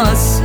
nós.